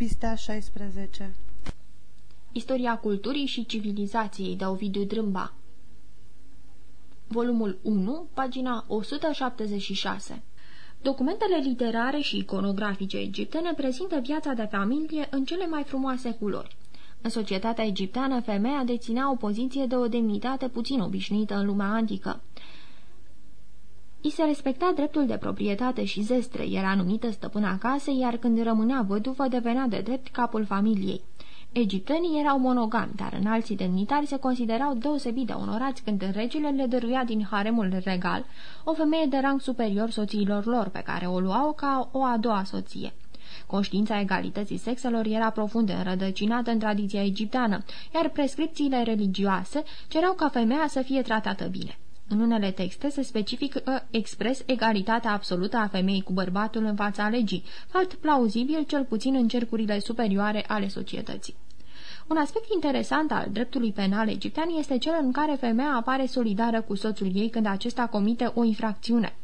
Pistea 16 Istoria culturii și civilizației de Ovidiu Drâmba Volumul 1, pagina 176 Documentele literare și iconografice egiptene prezintă viața de familie în cele mai frumoase culori. În societatea egipteană, femeia deținea o poziție de o demnitate puțin obișnuită în lumea antică. I se respecta dreptul de proprietate și zestre, era numită stăpâna casei, iar când rămânea văduvă devenea de drept capul familiei. Egiptenii erau monogami, dar în alții demnitari se considerau deosebit de onorați când regele le dăruia din haremul regal o femeie de rang superior soțiilor lor, pe care o luau ca o a doua soție. Conștiința egalității sexelor era profund înrădăcinată în tradiția egipteană, iar prescripțiile religioase cereau ca femeia să fie tratată bine. În unele texte se specifică expres egalitatea absolută a femeii cu bărbatul în fața legii, fapt plauzibil cel puțin în cercurile superioare ale societății. Un aspect interesant al dreptului penal egiptean este cel în care femeia apare solidară cu soțul ei când acesta comite o infracțiune.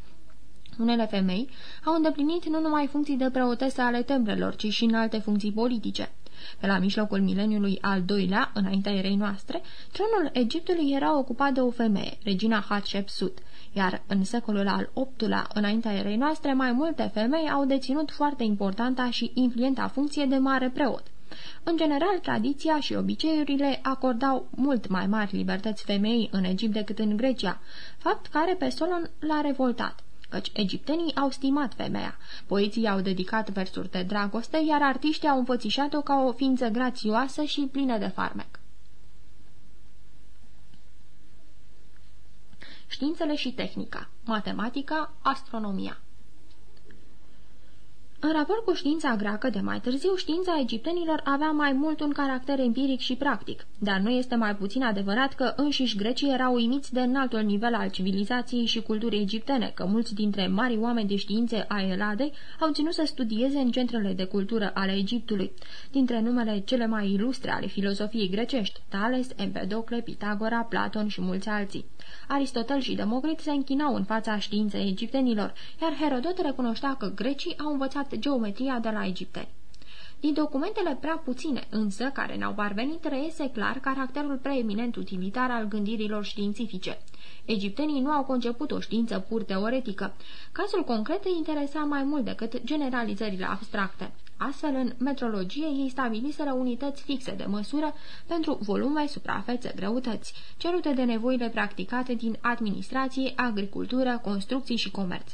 Unele femei au îndeplinit nu numai funcții de preotese ale templelor, ci și în alte funcții politice. Pe la mijlocul mileniului al doilea, înaintea erei noastre, tronul Egiptului era ocupat de o femeie, regina Hatshepsut, iar în secolul al VIII-lea, înaintea erei noastre, mai multe femei au deținut foarte importanta și influenta funcție de mare preot. În general, tradiția și obiceiurile acordau mult mai mari libertăți femeii în Egipt decât în Grecia, fapt care pe Solon l-a revoltat căci egiptenii au stimat femeia. Poeții au dedicat versuri de dragoste, iar artiștii au înfățișat-o ca o ființă grațioasă și plină de farmec. Științele și tehnica, matematica, astronomia în raport cu știința greacă de mai târziu, știința egiptenilor avea mai mult un caracter empiric și practic, dar nu este mai puțin adevărat că înșiși grecii erau uimiți de înaltul nivel al civilizației și culturii egiptene, că mulți dintre mari oameni de științe a Eladei au ținut să studieze în centrele de cultură ale Egiptului. Dintre numele cele mai ilustre ale filozofiei grecești, Tales, Empedocle, Pitagora, Platon și mulți alții. Aristotel și Democrit se închinau în fața științei egiptenilor, iar Herodot recunoștea că grecii au învățat geometria de la egipteni. Din documentele prea puține, însă, care ne-au parvenit, reiese clar caracterul preeminent utilitar al gândirilor științifice. Egiptenii nu au conceput o știință pur teoretică. Cazul concret îi interesa mai mult decât generalizările abstracte. Astfel, în metrologie, ei stabiliseră unități fixe de măsură pentru volume, suprafețe, greutăți, cerute de nevoile practicate din administrație, agricultură, construcții și comerț.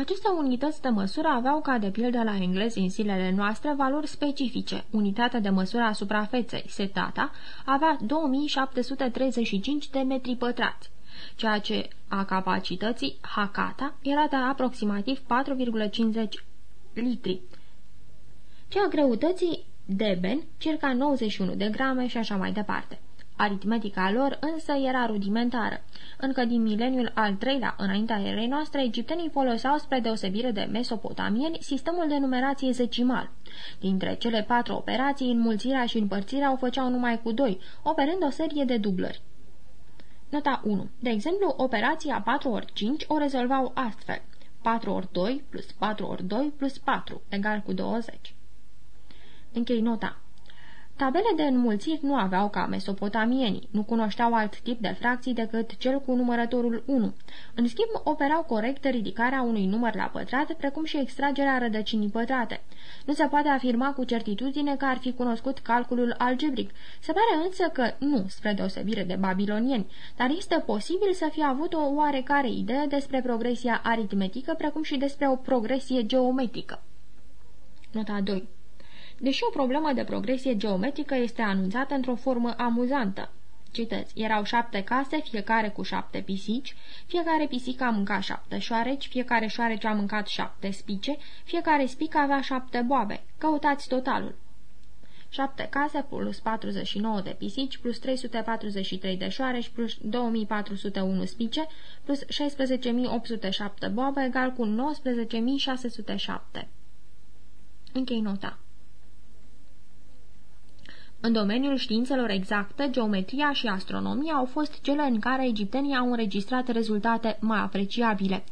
Aceste unități de măsură aveau ca de pildă la englezi în zilele noastre valori specifice. Unitatea de măsură a suprafeței, setata, avea 2735 de metri pătrați, ceea ce a capacității, hakata, era de aproximativ 4,50 litri. Cea a greutății, deben, circa 91 de grame și așa mai departe. Aritmetica lor însă era rudimentară. Încă din mileniul al treilea, înaintea erei noastre, egiptenii foloseau spre deosebire de mesopotamieni sistemul de numerație zecimal. Dintre cele patru operații, înmulțirea și împărțirea o făceau numai cu doi, operând o serie de dublări. Nota 1. De exemplu, operația 4 ori 5 o rezolvau astfel. 4 ori 2 plus 4 ori 2 plus 4 egal cu 20. Închei nota. Tabele de înmulțiri nu aveau ca mesopotamienii, nu cunoșteau alt tip de fracții decât cel cu numărătorul 1. În schimb, operau corect ridicarea unui număr la pătrat, precum și extragerea rădăcinii pătrate. Nu se poate afirma cu certitudine că ar fi cunoscut calculul algebric. Se pare însă că nu, spre deosebire de babilonieni, dar este posibil să fie avut o oarecare idee despre progresia aritmetică, precum și despre o progresie geometrică. Nota 2 deși o problemă de progresie geometrică este anunțată într-o formă amuzantă. Citez, erau șapte case, fiecare cu șapte pisici, fiecare pisică a mâncat șapte șoareci, fiecare șoarece a mâncat șapte spice, fiecare spică avea șapte boabe. Căutați totalul. 7 case plus 49 de pisici plus 343 de șoareci plus 2401 spice plus 16.807 boabe egal cu 19.607. Închei nota. În domeniul științelor exacte, geometria și astronomia au fost cele în care egiptenii au înregistrat rezultate mai apreciabile.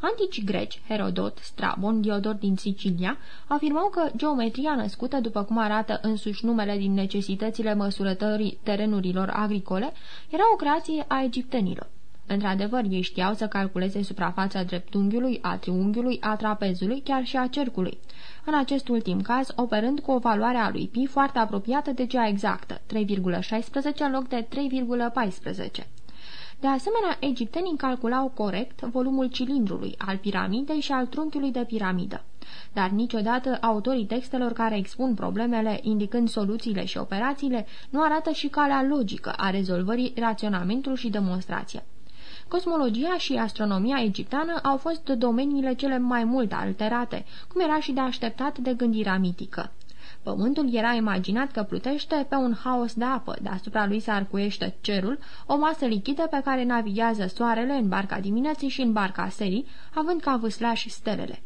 Antici greci, Herodot, Strabon, Diodor din Sicilia, afirmau că geometria născută, după cum arată însuși numele din necesitățile măsurătorii terenurilor agricole, era o creație a egiptenilor. Într-adevăr, ei știau să calculeze suprafața dreptunghiului, a triunghiului, a trapezului, chiar și a cercului. În acest ultim caz, operând cu o valoare a lui pi foarte apropiată de cea exactă, 3,16 în loc de 3,14. De asemenea, egiptenii calculau corect volumul cilindrului, al piramidei și al trunchiului de piramidă. Dar niciodată autorii textelor care expun problemele, indicând soluțiile și operațiile, nu arată și calea logică a rezolvării, raționamentul și demonstrația. Cosmologia și astronomia egipteană au fost domeniile cele mai mult alterate, cum era și de așteptat de gândirea mitică. Pământul era imaginat că plutește pe un haos de apă, deasupra lui se arcuiește cerul, o masă lichidă pe care navighează soarele în barca dimineții și în barca serii, având ca vâslași stelele.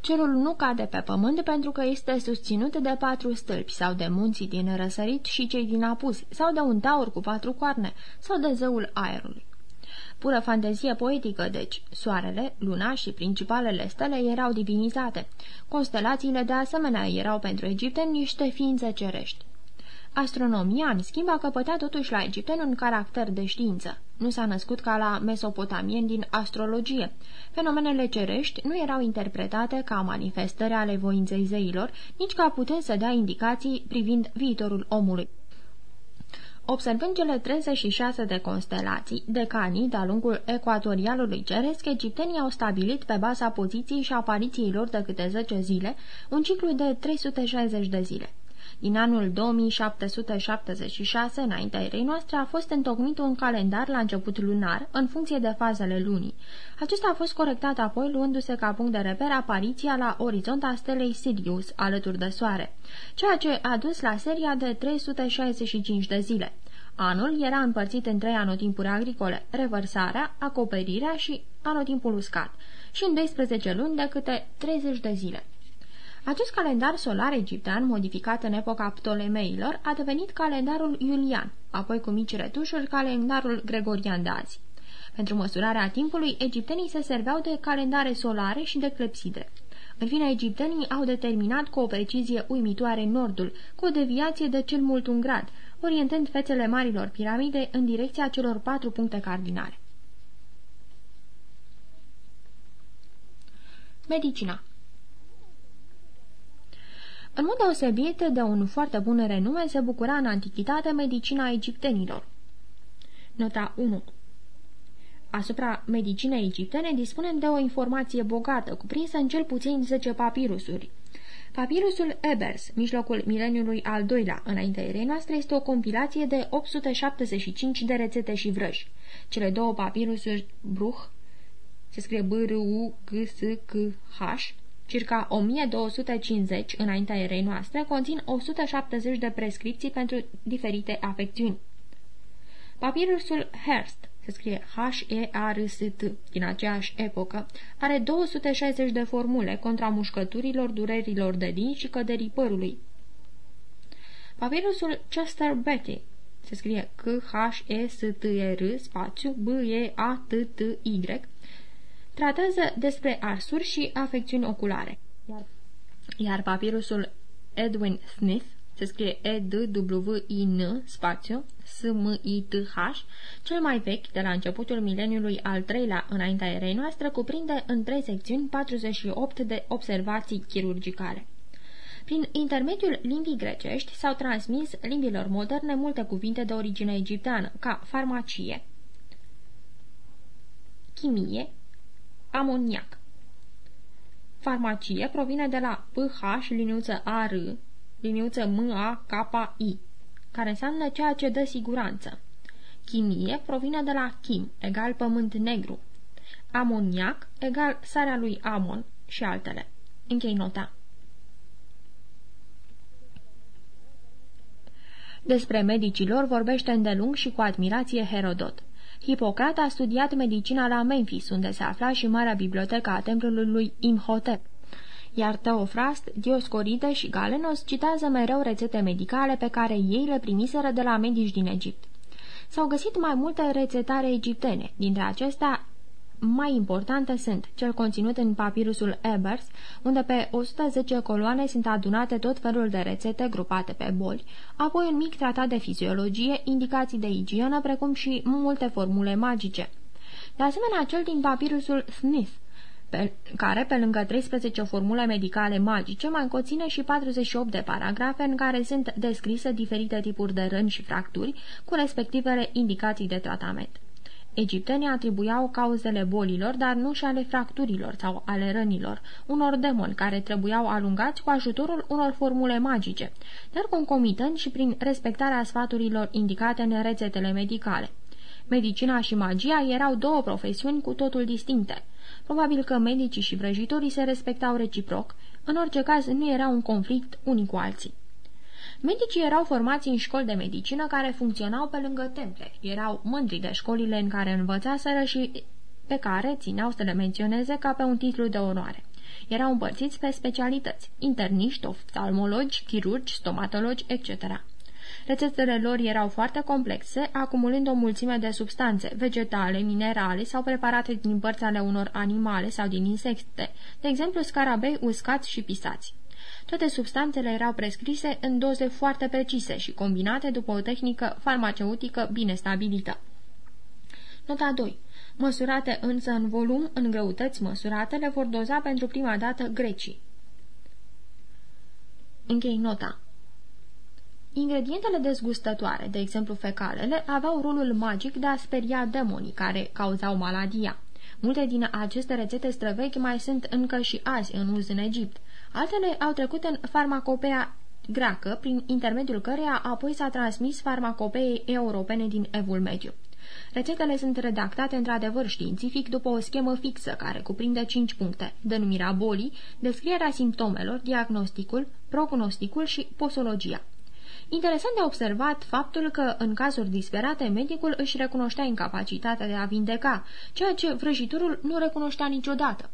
Cerul nu cade pe pământ pentru că este susținut de patru stâlpi sau de munții din răsărit și cei din apus, sau de un taur cu patru coarne, sau de zeul aerului. Pură fantezie poetică, deci, soarele, luna și principalele stele erau divinizate. Constelațiile de asemenea erau pentru egipteni niște ființe cerești. Astronomia, în schimb, a căpătat totuși la egipteni un caracter de știință. Nu s-a născut ca la mesopotamieni din astrologie. Fenomenele cerești nu erau interpretate ca manifestări ale voinței zeilor, nici ca putând să dea indicații privind viitorul omului. Observând cele 36 de constelații, decanii de-a lungul ecuatorialului ceresc, egiptenii au stabilit pe baza poziției și apariției lor de câte 10 zile un ciclu de 360 de zile. Din anul 2776, înaintea erei noastre, a fost întocmit un calendar la început lunar, în funcție de fazele lunii. Acesta a fost corectat apoi, luându-se ca punct de reper apariția la orizont a stelei Sirius, alături de soare, ceea ce a dus la seria de 365 de zile. Anul era împărțit în trei anotimpuri agricole, revărsarea, acoperirea și anotimpul uscat, și în 12 luni de câte 30 de zile. Acest calendar solar egiptean, modificat în epoca Ptolemeilor, a devenit calendarul iulian, apoi cu mici retușuri calendarul gregorian de azi. Pentru măsurarea timpului, egiptenii se serveau de calendare solare și de clepsidre. În fine, egiptenii au determinat cu o precizie uimitoare nordul, cu o deviație de cel mult un grad, orientând fețele marilor piramide în direcția celor patru puncte cardinale. Medicina în mod deosebit de un foarte bun renume se bucura în antichitate medicina egiptenilor. Nota 1 Asupra medicinei egiptene dispunem de o informație bogată, cuprinsă în cel puțin 10 papirusuri. Papirusul Ebers, mijlocul mileniului al doilea, înaintea erei noastre, este o compilație de 875 de rețete și vrăji. Cele două papirusuri Bruch, se scrie b r u g s c h circa 1250 înaintea erei noastre, conțin 170 de prescripții pentru diferite afecțiuni. Papirusul Hearst, se scrie H-E-R-S-T, din aceeași epocă, are 260 de formule contra mușcăturilor, durerilor de din și căderii părului. Papirusul Chester Betty, se scrie C-H-E-S-T-R, spațiu B-E-A-T-T-Y, tratează despre arsuri și afecțiuni oculare. Iar, iar papirusul Edwin Smith, se scrie E-D-W-I-N, spațiu, S-M-I-T-H, cel mai vechi, de la începutul mileniului al treilea înaintea erei noastre, cuprinde în trei secțiuni 48 de observații chirurgicale. Prin intermediul limbii grecești s-au transmis limbilor moderne multe cuvinte de origine egipteană, ca farmacie, chimie, amoniac. Farmacie provine de la PH liniuță AR, liniuță MAKI, care înseamnă ceea ce dă siguranță. Chimie provine de la chim, egal pământ negru. Amoniac, egal sarea lui Amon și altele. Închei nota. Despre medicilor vorbește îndelung și cu admirație Herodot. Hipocrat a studiat medicina la Memphis, unde se afla și marea bibliotecă a templului lui Imhotep. iar Teofrast, Dioscoride și Galenos citează mereu rețete medicale pe care ei le primiseră de la medici din Egipt. S-au găsit mai multe rețetare egiptene, dintre acestea mai importante sunt cel conținut în papirusul Ebers, unde pe 110 coloane sunt adunate tot felul de rețete grupate pe boli, apoi un mic tratat de fiziologie, indicații de igienă, precum și multe formule magice. De asemenea, cel din papirusul Smith, pe care, pe lângă 13 formule medicale magice, mai conține și 48 de paragrafe în care sunt descrise diferite tipuri de răni și fracturi, cu respectivele indicații de tratament. Egiptenii atribuiau cauzele bolilor, dar nu și ale fracturilor sau ale rănilor, unor demoni care trebuiau alungați cu ajutorul unor formule magice, dar concomitent și prin respectarea sfaturilor indicate în rețetele medicale. Medicina și magia erau două profesiuni cu totul distincte. Probabil că medicii și vrăjitorii se respectau reciproc, în orice caz nu era un conflict unii cu alții. Medicii erau formați în școli de medicină care funcționau pe lângă temple. Erau mândri de școlile în care învățaseră și pe care țineau să le menționeze ca pe un titlu de onoare. Erau împărțiți pe specialități, interniști, oftalmologi, chirurgi, stomatologi, etc. Rețetele lor erau foarte complexe, acumulând o mulțime de substanțe, vegetale, minerale sau preparate din părți ale unor animale sau din insecte, de exemplu scarabei uscați și pisați. Toate substanțele erau prescrise în doze foarte precise și combinate după o tehnică farmaceutică bine stabilită. Nota 2. Măsurate însă în volum, în greutăți măsurate, le vor doza pentru prima dată grecii. Închei nota. Ingredientele dezgustătoare, de exemplu fecalele, aveau rolul magic de a speria demonii care cauzau maladia. Multe din aceste rețete străvechi mai sunt încă și azi în uz în Egipt. Altele au trecut în farmacopea greacă, prin intermediul căreia apoi s-a transmis farmacopeei europene din Evul Mediu. Rețetele sunt redactate într-adevăr științific după o schemă fixă care cuprinde 5 puncte, denumirea bolii, descrierea simptomelor, diagnosticul, prognosticul și posologia. Interesant de observat faptul că, în cazuri disperate, medicul își recunoștea incapacitatea de a vindeca, ceea ce vrăjitorul nu recunoștea niciodată.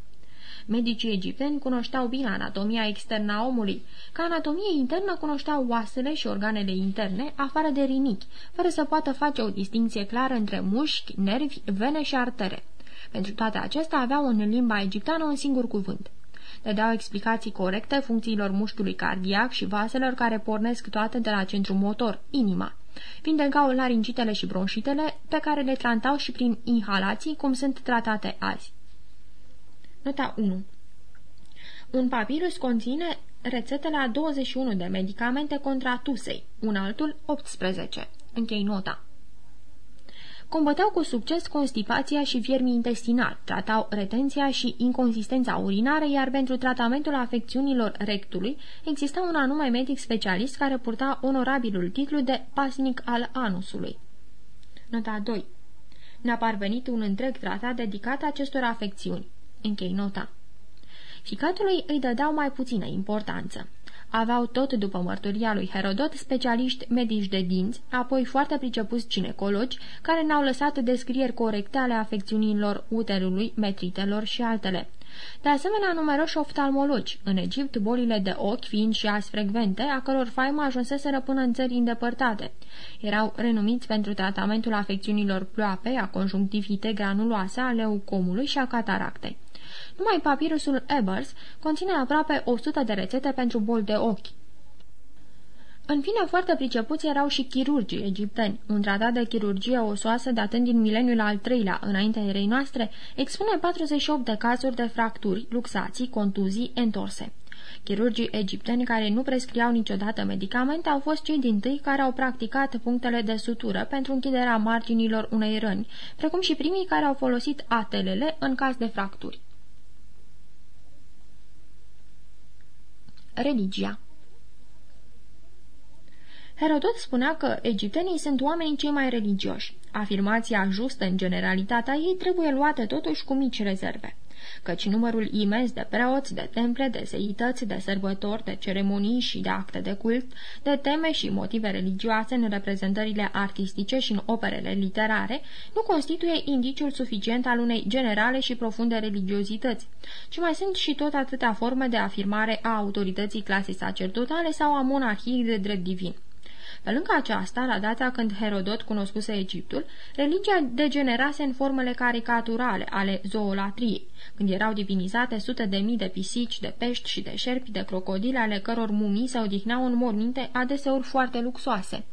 Medicii egipteni cunoșteau bine anatomia externă a omului. Ca anatomie internă cunoșteau oasele și organele interne, afară de rinichi, fără să poată face o distinție clară între mușchi, nervi, vene și artere. Pentru toate acestea aveau în limba egipteană un singur cuvânt. Dădeau explicații corecte funcțiilor mușchiului cardiac și vaselor care pornesc toate de la centru motor, inima. Vindecau laringitele și bronșitele, pe care le tratau și prin inhalații, cum sunt tratate azi. Nota 1 Un papirus conține rețetele a 21 de medicamente contra tusei, un altul 18. Închei nota. Combăteau cu succes constipația și viermii intestinali, tratau retenția și inconsistența urinară, iar pentru tratamentul afecțiunilor rectului exista un anume medic specialist care purta onorabilul titlu de pasnic al anusului. Nota 2 Ne-a parvenit un întreg tratat dedicat acestor afecțiuni. Închei nota. Ficatului îi dădeau mai puțină importanță. Aveau tot după mărturia lui Herodot specialiști medici de dinți, apoi foarte pricepuți cinecologi, care ne-au lăsat descrieri corecte ale afecțiunilor uterului, metritelor și altele. De asemenea, numeroși oftalmologi, în Egipt bolile de ochi fiind și azi frecvente, a căror faimă ajunseseră până în țări îndepărtate. Erau renumiți pentru tratamentul afecțiunilor ploape, a conjunctivite granuloase, a leucomului și a cataractei. Numai papirusul Ebers conține aproape 100 de rețete pentru boli de ochi. În fine, foarte pricepuți erau și chirurgii egipteni. Un tratat de chirurgie osoasă datând din mileniul al treilea, înaintea erei noastre, expune 48 de cazuri de fracturi, luxații, contuzii, entorse. Chirurgii egipteni care nu prescriau niciodată medicamente au fost cei din tâi care au practicat punctele de sutură pentru închiderea marginilor unei răni, precum și primii care au folosit atelele în caz de fracturi. Religia Herodot spunea că egiptenii sunt oamenii cei mai religioși. Afirmația justă în generalitatea ei trebuie luată totuși cu mici rezerve. Căci numărul imens de preoți, de temple, de zeități, de sărbători, de ceremonii și de acte de cult, de teme și motive religioase în reprezentările artistice și în operele literare, nu constituie indiciul suficient al unei generale și profunde religiozități, ci mai sunt și tot atâtea forme de afirmare a autorității clasei sacerdotale sau a monarhiei de drept divin. Pe lângă aceasta, la data când Herodot cunoscuse Egiptul, religia degenerase în formele caricaturale ale zoolatriei, când erau divinizate sute de mii de pisici, de pești și de șerpi, de crocodile, ale căror mumii se odihnau în morminte adeseori foarte luxoase.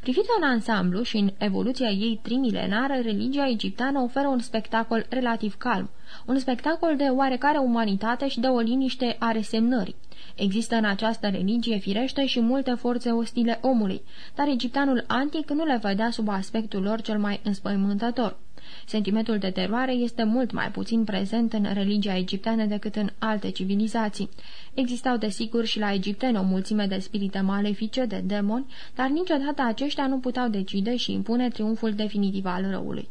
Privită în ansamblu și în evoluția ei trimilenară, religia egipteană oferă un spectacol relativ calm, un spectacol de oarecare umanitate și de o liniște a resemnării. Există în această religie firește și multe forțe ostile omului, dar egipteanul antic nu le vedea sub aspectul lor cel mai înspăimântător. Sentimentul de teroare este mult mai puțin prezent în religia egipteană decât în alte civilizații. Existau desigur și la egipteni o mulțime de spirite malefice, de demoni, dar niciodată aceștia nu puteau decide și impune triumful definitiv al răului.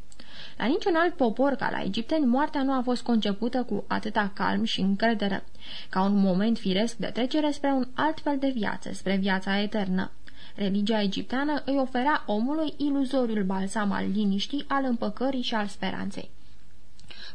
La niciun alt popor ca la egipteni, moartea nu a fost concepută cu atâta calm și încredere, ca un moment firesc de trecere spre un alt fel de viață, spre viața eternă. Religia egipteană îi oferea omului iluzoriul balsam al liniștii, al împăcării și al speranței.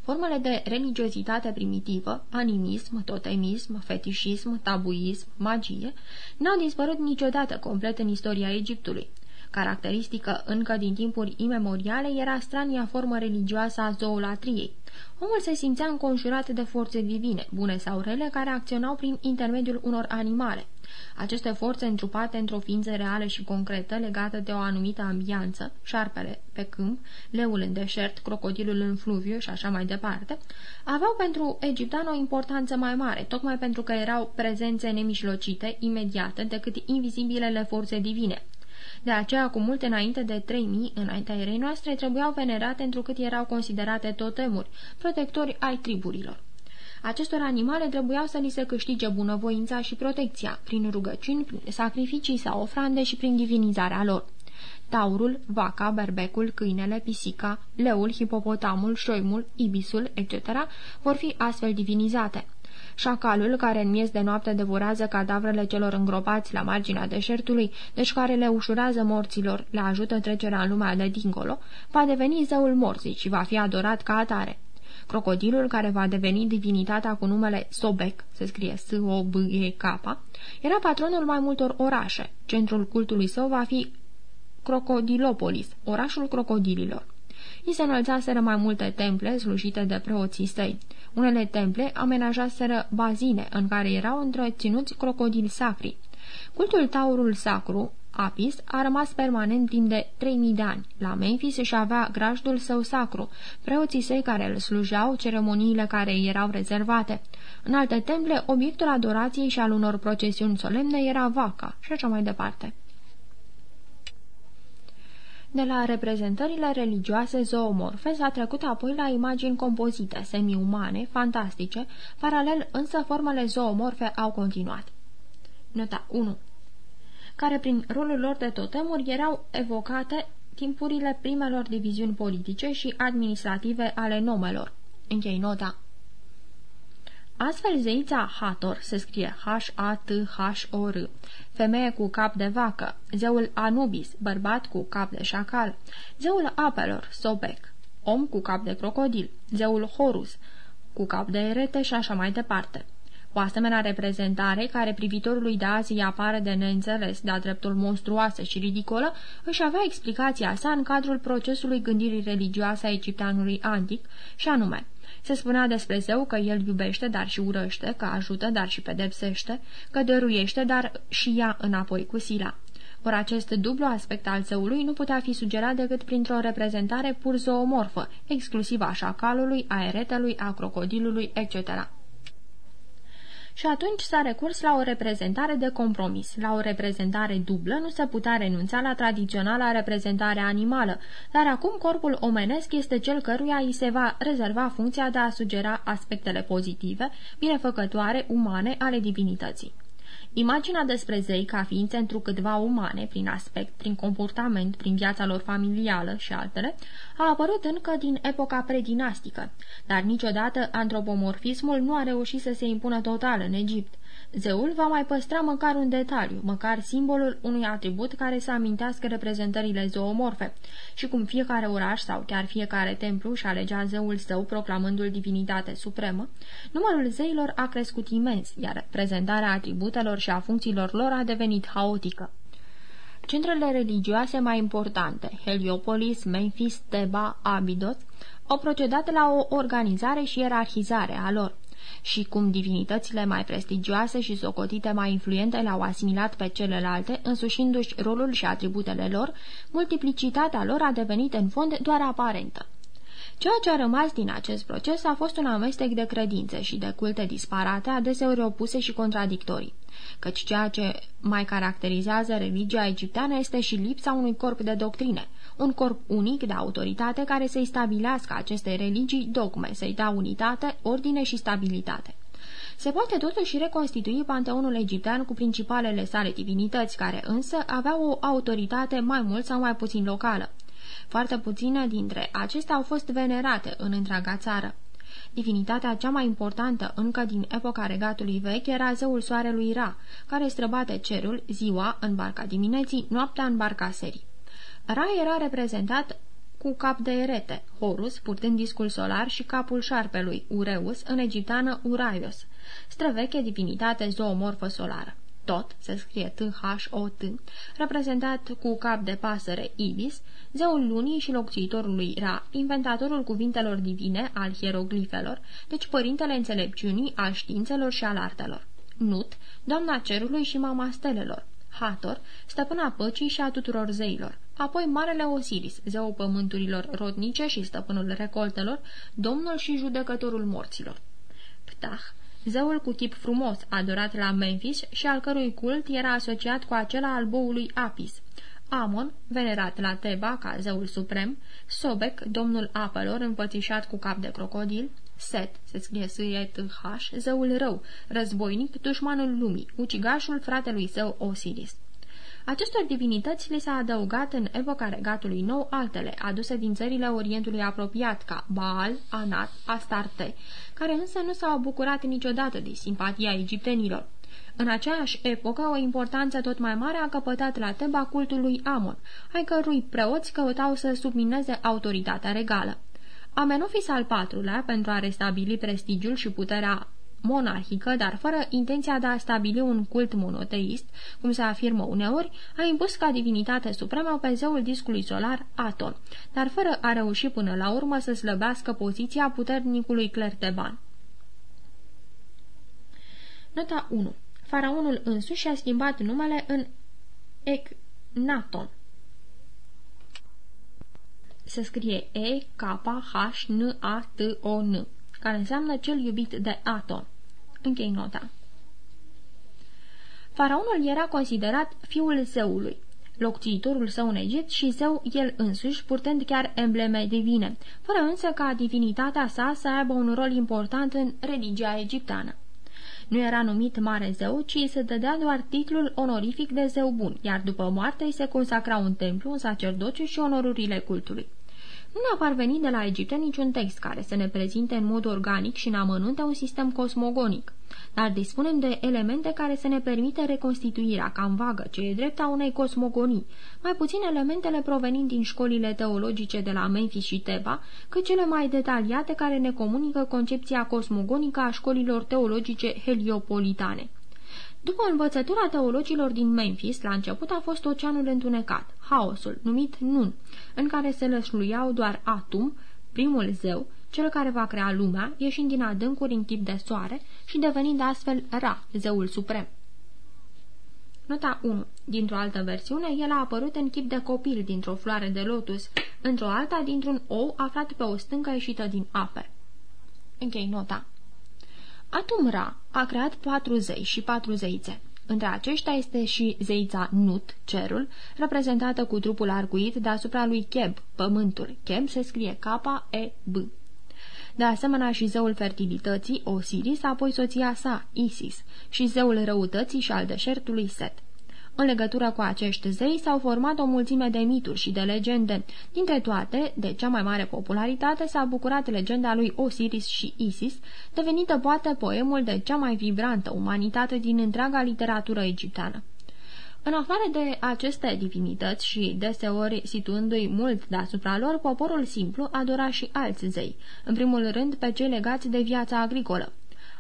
Formele de religiozitate primitivă, animism, totemism, fetișism, tabuism, magie, n-au dispărut niciodată complet în istoria Egiptului. Caracteristică încă din timpuri imemoriale era strania formă religioasă a zoolatriei. Omul se simțea înconjurat de forțe divine, bune sau rele, care acționau prin intermediul unor animale. Aceste forțe întrupate într-o ființă reală și concretă, legată de o anumită ambianță, șarpele pe câmp, leul în deșert, crocodilul în fluviu și așa mai departe, aveau pentru egiptean o importanță mai mare, tocmai pentru că erau prezențe nemișlocite, imediate, decât invizibilele forțe divine, de aceea, cu multe înainte de 3000 înaintea erei noastre, trebuiau venerate întrucât erau considerate totemuri, protectori ai triburilor. Acestor animale trebuiau să li se câștige bunăvoința și protecția, prin rugăciuni, prin sacrificii sau ofrande și prin divinizarea lor. Taurul, vaca, berbecul, câinele, pisica, leul, hipopotamul, șoimul, ibisul, etc. vor fi astfel divinizate. Șacalul, care în miez de noapte devorează cadavrele celor îngropați la marginea deșertului, deci care le ușurează morților, le ajută trecerea în lumea de dincolo, va deveni zeul morții și va fi adorat ca atare. Crocodilul, care va deveni divinitatea cu numele Sobek, se scrie S-O-B-E-K, era patronul mai multor orașe. Centrul cultului său va fi Crocodilopolis, orașul crocodililor. I se înălțaseră mai multe temple slujite de preoții săi. Unele temple amenajaseră bazine în care erau întreținuți crocodili sacri. Cultul taurul sacru, Apis, a rămas permanent timp de 3000 de ani. La Memphis își avea grajdul său sacru, preoții săi care îl slujeau, ceremoniile care îi erau rezervate. În alte temple, obiectul adorației și al unor procesiuni solemne era vaca și așa mai departe de la reprezentările religioase zoomorfe s-a trecut apoi la imagini compozite, semi-umane, fantastice, paralel însă formele zoomorfe au continuat. Nota 1 care prin rolul lor de totemuri erau evocate timpurile primelor diviziuni politice și administrative ale nomelor. Închei nota. Astfel, zeița Hator se scrie H-A-T-H-O-R, femeie cu cap de vacă, zeul Anubis, bărbat cu cap de șacal, zeul apelor, Sobek, om cu cap de crocodil, zeul Horus, cu cap de erete și așa mai departe. O asemenea reprezentare, care privitorului de azi îi apare de neînțeles, de-a dreptul monstruoasă și ridicolă, își avea explicația sa în cadrul procesului gândirii religioase a egipteanului antic, și anume, se spunea despre zeu că el iubește, dar și urăște, că ajută, dar și pedepsește, că dăruiește, dar și ia înapoi cu sila. Ori acest dublu aspect al zeului nu putea fi sugerat decât printr-o reprezentare pur zoomorfă, exclusiv a șacalului, a eretelui, a crocodilului, etc și atunci s-a recurs la o reprezentare de compromis. La o reprezentare dublă nu se putea renunța la tradiționala reprezentare animală, dar acum corpul omenesc este cel căruia îi se va rezerva funcția de a sugera aspectele pozitive, binefăcătoare, umane ale divinității. Imaginea despre zei ca ființe întrucâtva umane, prin aspect, prin comportament, prin viața lor familială și altele, a apărut încă din epoca predinastică, dar niciodată antropomorfismul nu a reușit să se impună total în Egipt. Zeul va mai păstra măcar un detaliu, măcar simbolul unui atribut care să amintească reprezentările zoomorfe. Și cum fiecare oraș sau chiar fiecare templu și alegea zeul său proclamându-l divinitate supremă, numărul zeilor a crescut imens, iar prezentarea atributelor și a funcțiilor lor a devenit haotică. Centrele religioase mai importante, Heliopolis, Memphis, Teba, Abydos, au procedat la o organizare și ierarhizare a lor și cum divinitățile mai prestigioase și socotite mai influente le-au asimilat pe celelalte, însușindu-și rolul și atributele lor, multiplicitatea lor a devenit în fond doar aparentă. Ceea ce a rămas din acest proces a fost un amestec de credințe și de culte disparate, adeseori opuse și contradictorii, căci ceea ce mai caracterizează religia egipteană este și lipsa unui corp de doctrine, un corp unic de autoritate care să-i stabilească acestei religii dogme, să-i dea unitate, ordine și stabilitate. Se poate totuși reconstitui panteonul egiptean cu principalele sale divinități, care însă aveau o autoritate mai mult sau mai puțin locală. Foarte puține dintre acestea au fost venerate în întreaga țară. Divinitatea cea mai importantă încă din epoca regatului vechi era zeul soarelui Ra, care străbate cerul ziua în barca dimineții, noaptea în barca serii. Ra era reprezentat cu cap de erete, Horus, purtând discul solar și capul șarpelui, Ureus, în egipteană Uraios, străveche divinitate zoomorfă solară. Tot, se scrie T-H-O-T, reprezentat cu cap de pasăre Ibis, zeul lunii și locțitorului Ra, inventatorul cuvintelor divine al hieroglifelor, deci părintele înțelepciunii, al științelor și al artelor. Nut, doamna cerului și mama stelelor. Hator, stăpâna păcii și a tuturor zeilor apoi Marele Osiris, zeul pământurilor rodnice și stăpânul recoltelor, domnul și judecătorul morților. Ptah, zeul cu chip frumos, adorat la Memphis și al cărui cult era asociat cu acela al boului Apis. Amon, venerat la Teba ca zeul suprem, Sobek, domnul apelor împățișat cu cap de crocodil, Set, se scrie s h zeul rău, războinic, dușmanul lumii, ucigașul fratelui său Osiris. Acestor divinități li s-a adăugat în epoca regatului nou altele, aduse din țările Orientului apropiat, ca Baal, Anat, Astarte, care însă nu s-au bucurat niciodată de simpatia egiptenilor. În aceeași epocă, o importanță tot mai mare a căpătat la Teba cultul lui Amon, ai cărui preoți căutau să submineze autoritatea regală. Amenofis al patrulea, pentru a restabili prestigiul și puterea monarhică, dar fără intenția de a stabili un cult monoteist, cum se afirmă uneori, a impus ca divinitate supremă pe zeul discului solar Aton, dar fără a reuși până la urmă să slăbească poziția puternicului Clerteban. Nota 1. Faraonul însuși a schimbat numele în Eknaton. Se scrie E-K-H-N-A-T-O-N, care înseamnă cel iubit de Aton. Închei nota. Faraonul era considerat fiul zeului, locțiitorul său în Egipt și zeu el însuși, purtând chiar embleme divine, fără însă ca divinitatea sa să aibă un rol important în religia egipteană. Nu era numit mare zeu, ci se dădea doar titlul onorific de zeu bun, iar după moarte îi se consacra un templu, un sacerdociu și onorurile cultului. Nu ne-a parvenit de la Egipte niciun text care să ne prezinte în mod organic și în amănunte un sistem cosmogonic, dar dispunem de elemente care să ne permită reconstituirea cam vagă, ce e drept a unei cosmogonii, mai puțin elementele provenind din școlile teologice de la Memphis și Teba, cât cele mai detaliate care ne comunică concepția cosmogonică a școlilor teologice heliopolitane. După învățătura teologilor din Memphis, la început a fost oceanul întunecat, haosul, numit Nun, în care se lășluiau doar Atum, primul zeu, cel care va crea lumea, ieșind din adâncuri în chip de soare și devenind astfel Ra, zeul suprem. Nota 1. Dintr-o altă versiune, el a apărut în chip de copil dintr-o floare de lotus, într-o alta dintr-un ou aflat pe o stâncă ieșită din ape. Închei nota. Atumra a creat patru zei și patru zeițe. Între aceștia este și zeița Nut, cerul, reprezentată cu trupul arguit deasupra lui Cheb, pământul. Cheb se scrie K-E-B. De asemenea și zeul fertilității, Osiris, apoi soția sa, Isis, și zeul răutății și al deșertului, Set. În legătură cu acești zei s-au format o mulțime de mituri și de legende. Dintre toate, de cea mai mare popularitate s-a bucurat legenda lui Osiris și Isis, devenită poate poemul de cea mai vibrantă umanitate din întreaga literatură egipteană. În afară de aceste divinități și deseori situându-i mult deasupra lor, poporul simplu adora și alți zei, în primul rând pe cei legați de viața agricolă.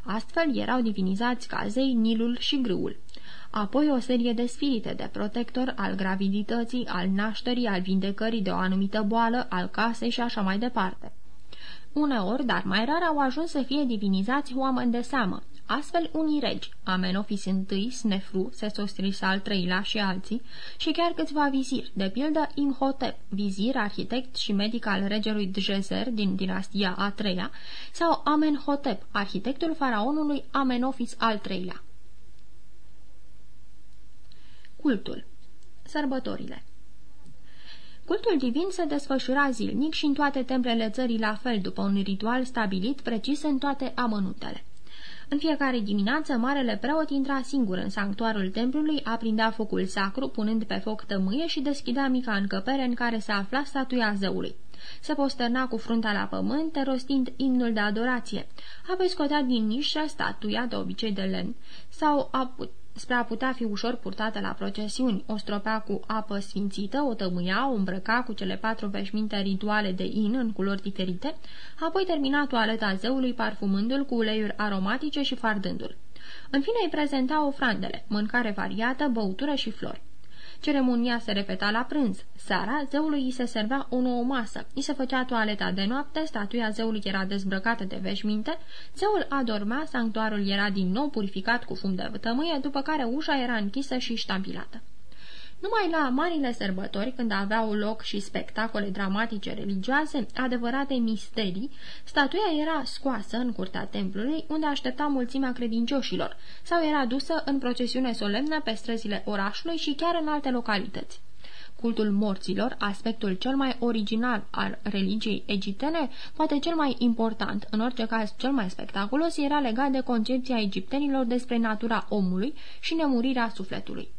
Astfel erau divinizați ca zei Nilul și Grâul apoi o serie de spirite de protector al gravidității, al nașterii, al vindecării de o anumită boală, al casei și așa mai departe. Uneori, dar mai rar, au ajuns să fie divinizați oameni de seamă, Astfel, unii regi, Amenofis I, Snefru, Sesostris al III-lea și alții, și chiar câțiva viziri, de pildă Imhotep, vizir, arhitect și medic al regelui Djezer din dinastia a III-a, sau Amenhotep, arhitectul faraonului Amenofis al III-lea. Cultul Sărbătorile Cultul divin se desfășura zilnic și în toate templele țării la fel, după un ritual stabilit precis în toate amănuntele. În fiecare dimineață, marele preot intra singur în sanctuarul templului, aprindea focul sacru, punând pe foc tămâie și deschidea mica încăpere în care se afla statuia zeului. Se postărna cu frunta la pământ, rostind imnul de adorație. Apoi scotea din nișă statuia, de obicei de len, sau a spre a putea fi ușor purtată la procesiuni. O stropea cu apă sfințită, o tămâia, o îmbrăca cu cele patru veșminte rituale de in în culori diferite, apoi termina toaleta zeului parfumându-l cu uleiuri aromatice și fardându-l. În fine îi prezenta ofrandele, mâncare variată, băutură și flori. Ceremonia se repeta la prânz. Seara, zeului îi se servea o nouă masă. Îi se făcea toaleta de noapte, statuia zeului era dezbrăcată de veșminte, zeul adormea, sanctuarul era din nou purificat cu fum de tămâie, după care ușa era închisă și ștampilată. Numai la marile sărbători, când aveau loc și spectacole dramatice religioase, adevărate misterii, statuia era scoasă în curtea templului, unde aștepta mulțimea credincioșilor, sau era dusă în procesiune solemnă pe străzile orașului și chiar în alte localități. Cultul morților, aspectul cel mai original al religiei egiptene, poate cel mai important, în orice caz cel mai spectaculos, era legat de concepția egiptenilor despre natura omului și nemurirea sufletului.